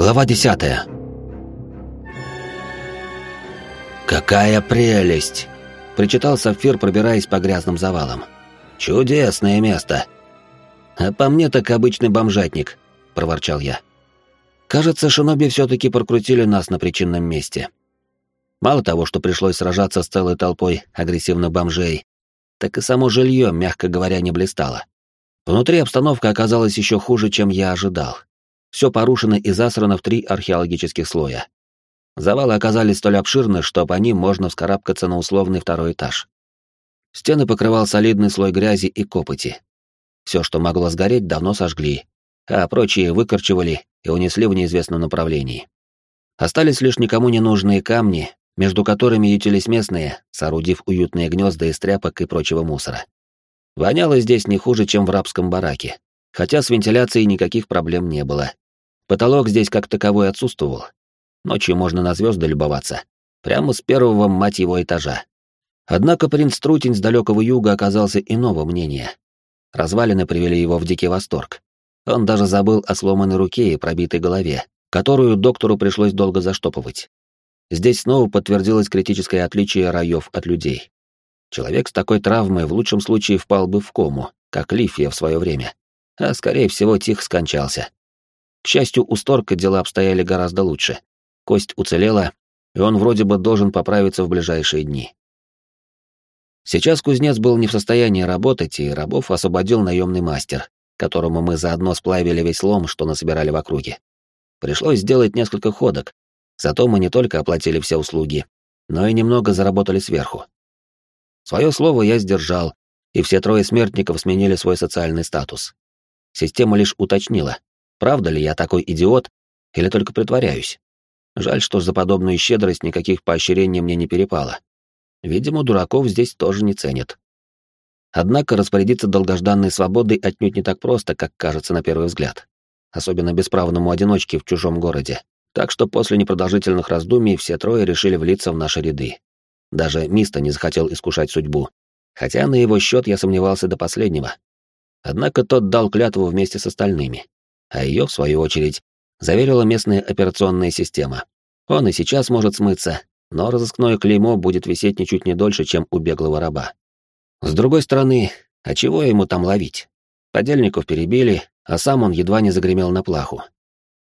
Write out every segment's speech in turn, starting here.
Глава десятая. «Какая прелесть!» — причитал Сапфир, пробираясь по грязным завалам. «Чудесное место!» «А по мне так обычный бомжатник», — проворчал я. «Кажется, шиноби все-таки прокрутили нас на причинном месте. Мало того, что пришлось сражаться с целой толпой агрессивных бомжей, так и само жилье, мягко говоря, не блистало. Внутри обстановка оказалась еще хуже, чем я ожидал. Все порушено и засрано в три археологических слоя. Завалы оказались столь обширны, что по ним можно вскарабкаться на условный второй этаж. Стены покрывал солидный слой грязи и копоти. Все, что могло сгореть, давно сожгли, а прочие выкорчевали и унесли в неизвестном направлении. Остались лишь никому не нужные камни, между которыми ютились местные, соорудив уютные гнезда из тряпок и прочего мусора. Воняло здесь не хуже, чем в рабском бараке, хотя с вентиляцией никаких проблем не было. Потолок здесь как таковой отсутствовал. Ночью можно на звезды любоваться. Прямо с первого, мать его, этажа. Однако принц Трутень с далекого юга оказался иного мнения. Развалины привели его в дикий восторг. Он даже забыл о сломанной руке и пробитой голове, которую доктору пришлось долго заштопывать. Здесь снова подтвердилось критическое отличие раев от людей. Человек с такой травмой в лучшем случае впал бы в кому, как Лифия в свое время, а скорее всего тихо скончался. К счастью, у Сторка дела обстояли гораздо лучше. Кость уцелела, и он вроде бы должен поправиться в ближайшие дни. Сейчас кузнец был не в состоянии работать, и рабов освободил наемный мастер, которому мы заодно сплавили весь лом, что насобирали в округе. Пришлось сделать несколько ходок, Зато мы не только оплатили все услуги, но и немного заработали сверху. Свое слово я сдержал, и все трое смертников сменили свой социальный статус. Система лишь уточнила, правда ли я такой идиот или только притворяюсь. Жаль, что за подобную щедрость никаких поощрений мне не перепало. Видимо, дураков здесь тоже не ценят. Однако распорядиться долгожданной свободой отнюдь не так просто, как кажется на первый взгляд. Особенно бесправному одиночке в чужом городе. Так что после непродолжительных раздумий все трое решили влиться в наши ряды. Даже Миста не захотел искушать судьбу, хотя на его счет я сомневался до последнего. Однако тот дал клятву вместе с остальными, а ее, в свою очередь, заверила местная операционная система. Он и сейчас может смыться, но разыскное клеймо будет висеть ничуть не дольше, чем у беглого раба. С другой стороны, а чего ему там ловить? Подельников перебили, а сам он едва не загремел на плаху.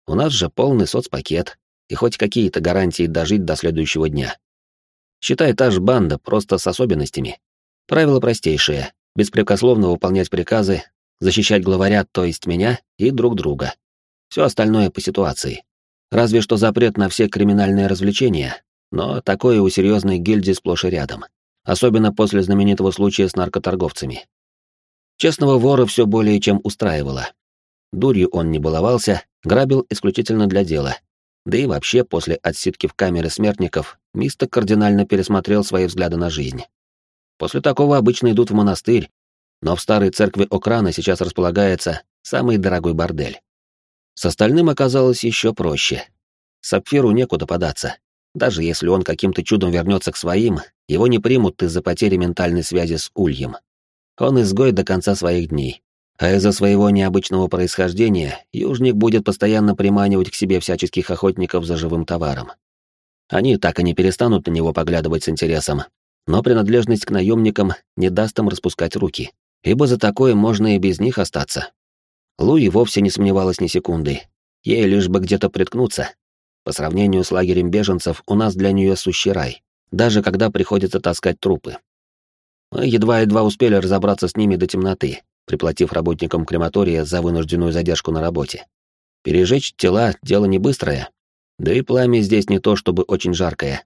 У нас же полный соцпакет и хоть какие-то гарантии дожить до следующего дня. Считай, та же банда, просто с особенностями. Правила простейшие — беспрекословно выполнять приказы, защищать главаря, то есть меня, и друг друга. Все остальное по ситуации. Разве что запрет на все криминальные развлечения, но такое у серьезной гильдии сплошь и рядом. Особенно после знаменитого случая с наркоторговцами. Честного вора все более чем устраивало. Дурью он не баловался, грабил исключительно для дела. Да и вообще, после отсидки в камере смертников, Мистер кардинально пересмотрел свои взгляды на жизнь. После такого обычно идут в монастырь, но в старой церкви Окрана сейчас располагается самый дорогой бордель. С остальным оказалось еще проще. Сапфиру некуда податься. Даже если он каким-то чудом вернется к своим, его не примут из-за потери ментальной связи с Ульем. Он изгой до конца своих дней, а из-за своего необычного происхождения южник будет постоянно приманивать к себе всяческих охотников за живым товаром. Они так и не перестанут на него поглядывать с интересом, но принадлежность к наемникам не даст им распускать руки, ибо за такое можно и без них остаться. Луи вовсе не сомневалась ни секунды. Ей лишь бы где-то приткнуться. По сравнению с лагерем беженцев, у нас для нее сущий рай, даже когда приходится таскать трупы. Мы едва-едва успели разобраться с ними до темноты, приплатив работникам крематория за вынужденную задержку на работе. Пережечь тела — дело не быстрое, да и пламя здесь не то чтобы очень жаркое.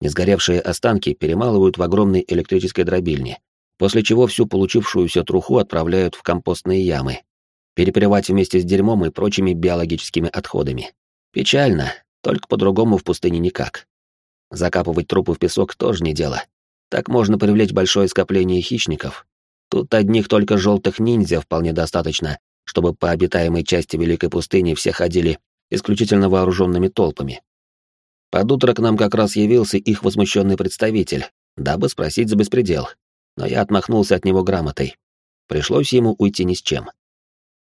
Несгоревшие останки перемалывают в огромной электрической дробильне, после чего всю получившуюся труху отправляют в компостные ямы, перепревать вместе с дерьмом и прочими биологическими отходами. Печально, только по-другому в пустыне никак. Закапывать трупы в песок тоже не дело. Так можно привлечь большое скопление хищников, Тут одних только желтых ниндзя вполне достаточно, чтобы по обитаемой части Великой пустыни все ходили исключительно вооруженными толпами. Под утро к нам как раз явился их возмущенный представитель, дабы спросить за беспредел, но я отмахнулся от него грамотой. Пришлось ему уйти ни с чем.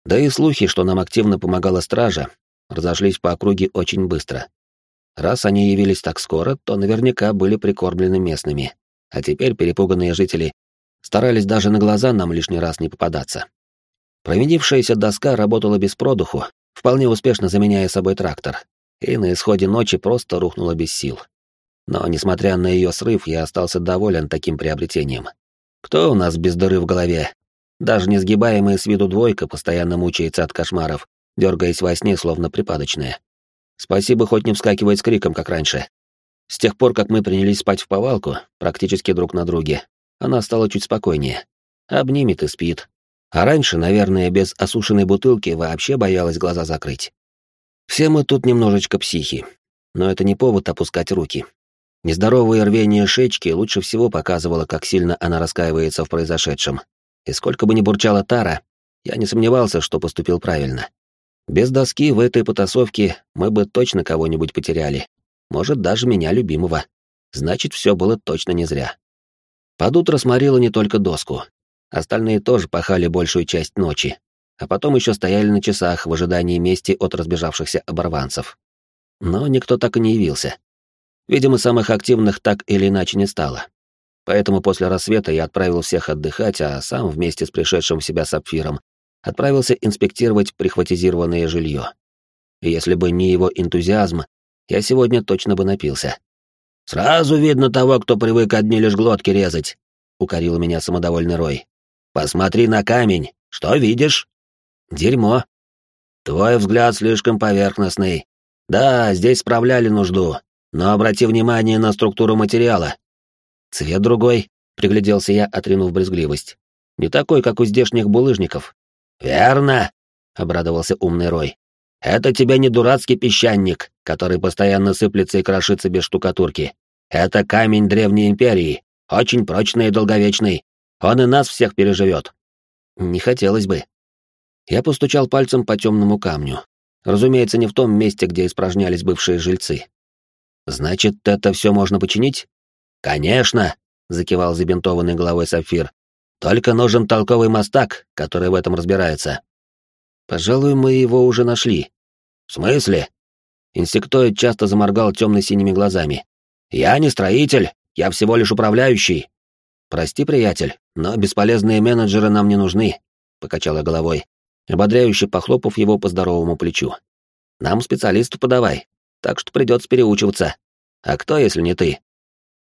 Да и слухи, что нам активно помогала стража, разошлись по округе очень быстро. Раз они явились так скоро, то наверняка были прикормлены местными, а теперь перепуганные жители старались даже на глаза нам лишний раз не попадаться. Провинившаяся доска работала без продуху, вполне успешно заменяя собой трактор, и на исходе ночи просто рухнула без сил. Но, несмотря на ее срыв, я остался доволен таким приобретением. Кто у нас без дыры в голове? Даже несгибаемая с виду двойка постоянно мучается от кошмаров, дергаясь во сне, словно припадочная. Спасибо, хоть не вскакивает с криком, как раньше. С тех пор, как мы принялись спать в повалку, практически друг на друге, она стала чуть спокойнее. Обнимет и спит. А раньше, наверное, без осушенной бутылки вообще боялась глаза закрыть. Все мы тут немножечко психи. Но это не повод опускать руки. Нездоровое рвение шечки лучше всего показывало, как сильно она раскаивается в произошедшем. И сколько бы ни бурчала Тара, я не сомневался, что поступил правильно. Без доски в этой потасовке мы бы точно кого-нибудь потеряли. Может, даже меня любимого. Значит, все было точно не зря. Под утро сморила не только доску. Остальные тоже пахали большую часть ночи, а потом еще стояли на часах в ожидании мести от разбежавшихся оборванцев. Но никто так и не явился. Видимо, самых активных так или иначе не стало. Поэтому после рассвета я отправил всех отдыхать, а сам вместе с пришедшим в себя сапфиром отправился инспектировать прихватизированное жилье. Если бы не его энтузиазм, я сегодня точно бы напился. «Сразу видно того, кто привык одни лишь глотки резать», — укорил меня самодовольный Рой. «Посмотри на камень. Что видишь?» «Дерьмо». «Твой взгляд слишком поверхностный. Да, здесь справляли нужду, но обрати внимание на структуру материала». «Цвет другой», — пригляделся я, отринув брезгливость. «Не такой, как у здешних булыжников». «Верно», — обрадовался умный Рой. Это тебе не дурацкий песчаник, который постоянно сыплется и крошится без штукатурки. Это камень древней империи, очень прочный и долговечный. Он и нас всех переживет. Не хотелось бы. Я постучал пальцем по темному камню. Разумеется, не в том месте, где испражнялись бывшие жильцы. Значит, это все можно починить? Конечно, закивал забинтованный головой Сапфир. Только нужен толковый мастак, который в этом разбирается. Пожалуй, мы его уже нашли. В смысле? Инсектоид часто заморгал темно-синими глазами. Я не строитель, я всего лишь управляющий. Прости, приятель, но бесполезные менеджеры нам не нужны, покачала головой, ободряюще похлопав его по здоровому плечу. Нам специалисту подавай, так что придется переучиваться. А кто, если не ты?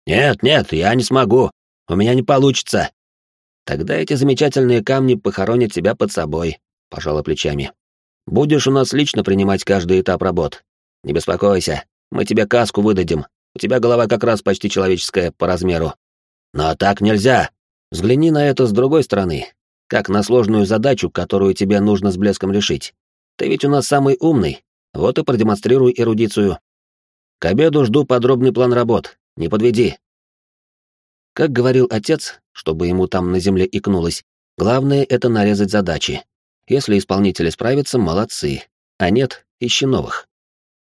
Нет, нет, я не смогу. У меня не получится. Тогда эти замечательные камни похоронят тебя под собой, пожала плечами. «Будешь у нас лично принимать каждый этап работ. Не беспокойся, мы тебе каску выдадим. У тебя голова как раз почти человеческая по размеру. Но так нельзя. Взгляни на это с другой стороны, как на сложную задачу, которую тебе нужно с блеском решить. Ты ведь у нас самый умный, вот и продемонстрируй эрудицию. К обеду жду подробный план работ, не подведи». Как говорил отец, чтобы ему там на земле икнулось, главное — это нарезать задачи, если исполнители справятся, молодцы. А нет, ищи новых.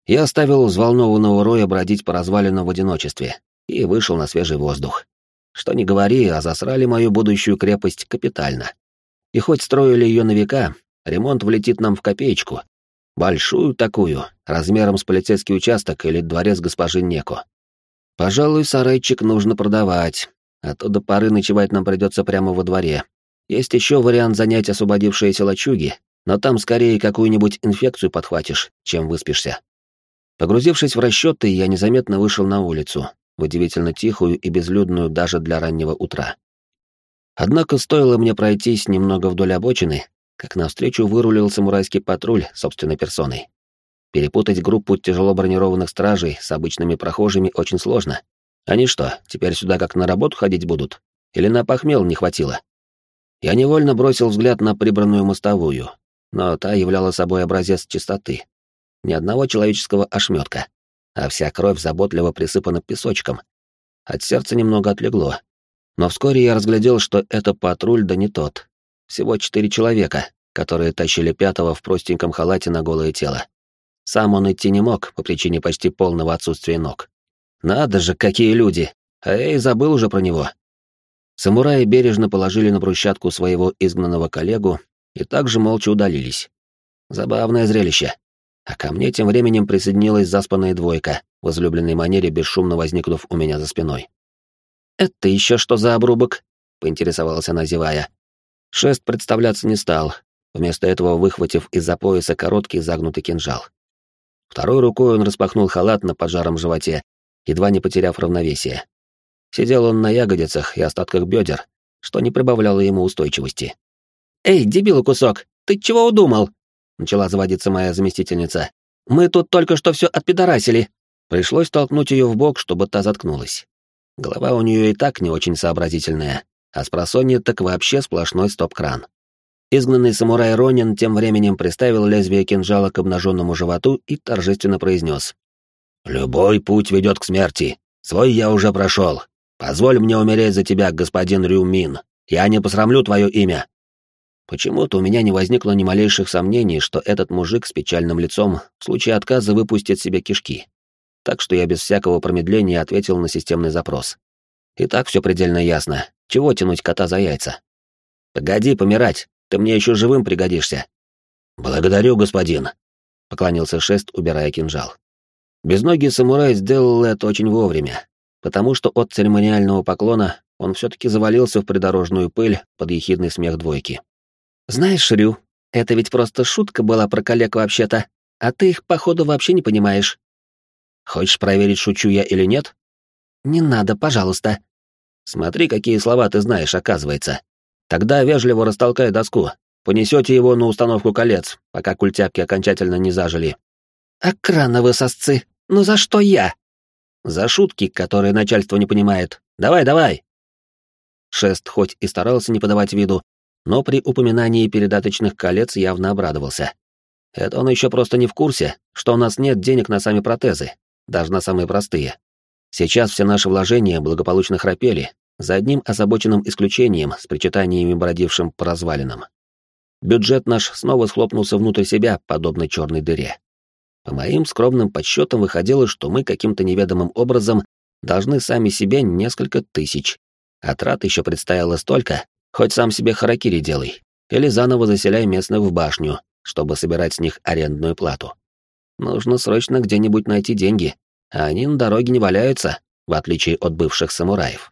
Я оставил взволнованного Роя бродить по развалинам в одиночестве и вышел на свежий воздух. Что ни говори, а засрали мою будущую крепость капитально. И хоть строили ее на века, ремонт влетит нам в копеечку. Большую такую, размером с полицейский участок или дворец госпожи Неко. Пожалуй, сарайчик нужно продавать, а то до поры ночевать нам придется прямо во дворе, есть еще вариант занять освободившиеся лачуги, но там скорее какую-нибудь инфекцию подхватишь, чем выспишься. Погрузившись в расчеты, я незаметно вышел на улицу, в удивительно тихую и безлюдную даже для раннего утра. Однако стоило мне пройтись немного вдоль обочины, как навстречу вырулил самурайский патруль собственной персоной. Перепутать группу тяжело бронированных стражей с обычными прохожими очень сложно. Они что, теперь сюда как на работу ходить будут? Или на похмел не хватило? Я невольно бросил взгляд на прибранную мостовую, но та являла собой образец чистоты. Ни одного человеческого ошметка, а вся кровь заботливо присыпана песочком. От сердца немного отлегло. Но вскоре я разглядел, что это патруль да не тот. Всего четыре человека, которые тащили пятого в простеньком халате на голое тело. Сам он идти не мог по причине почти полного отсутствия ног. Надо же, какие люди! А я и забыл уже про него. Самураи бережно положили на брусчатку своего изгнанного коллегу и также молча удалились. Забавное зрелище. А ко мне тем временем присоединилась заспанная двойка, в возлюбленной манере бесшумно возникнув у меня за спиной. «Это еще что за обрубок?» — поинтересовалась она, зевая. Шест представляться не стал, вместо этого выхватив из-за пояса короткий загнутый кинжал. Второй рукой он распахнул халат на поджаром животе, едва не потеряв равновесие. Сидел он на ягодицах и остатках бедер, что не прибавляло ему устойчивости. «Эй, дебил кусок, ты чего удумал?» — начала заводиться моя заместительница. «Мы тут только что все отпидорасили». Пришлось толкнуть ее в бок, чтобы та заткнулась. Голова у нее и так не очень сообразительная, а с просонья так вообще сплошной стоп-кран. Изгнанный самурай Ронин тем временем приставил лезвие кинжала к обнаженному животу и торжественно произнес. «Любой путь ведет к смерти. Свой я уже прошел. Позволь мне умереть за тебя, господин Рюмин. Я не посрамлю твое имя». Почему-то у меня не возникло ни малейших сомнений, что этот мужик с печальным лицом в случае отказа выпустит себе кишки. Так что я без всякого промедления ответил на системный запрос. И так все предельно ясно. Чего тянуть кота за яйца? «Погоди помирать, ты мне еще живым пригодишься». «Благодарю, господин», — поклонился Шест, убирая кинжал. Безногий самурай сделал это очень вовремя, потому что от церемониального поклона он все-таки завалился в придорожную пыль под ехидный смех двойки. «Знаешь, Рю, это ведь просто шутка была про коллег вообще-то, а ты их, походу, вообще не понимаешь». «Хочешь проверить, шучу я или нет?» «Не надо, пожалуйста». «Смотри, какие слова ты знаешь, оказывается. Тогда вежливо растолкай доску. Понесете его на установку колец, пока культяпки окончательно не зажили. «Окрановы сосцы! Ну за что я?» «За шутки, которые начальство не понимает. Давай, давай!» Шест хоть и старался не подавать виду, но при упоминании передаточных колец явно обрадовался. Это он еще просто не в курсе, что у нас нет денег на сами протезы, даже на самые простые. Сейчас все наши вложения благополучно храпели, за одним озабоченным исключением с причитаниями бродившим по развалинам. Бюджет наш снова схлопнулся внутрь себя, подобно черной дыре. По моим скромным подсчетам выходило, что мы каким-то неведомым образом должны сами себе несколько тысяч. А еще предстояло столько, хоть сам себе харакири делай, или заново заселяй местных в башню, чтобы собирать с них арендную плату. Нужно срочно где-нибудь найти деньги, а они на дороге не валяются, в отличие от бывших самураев.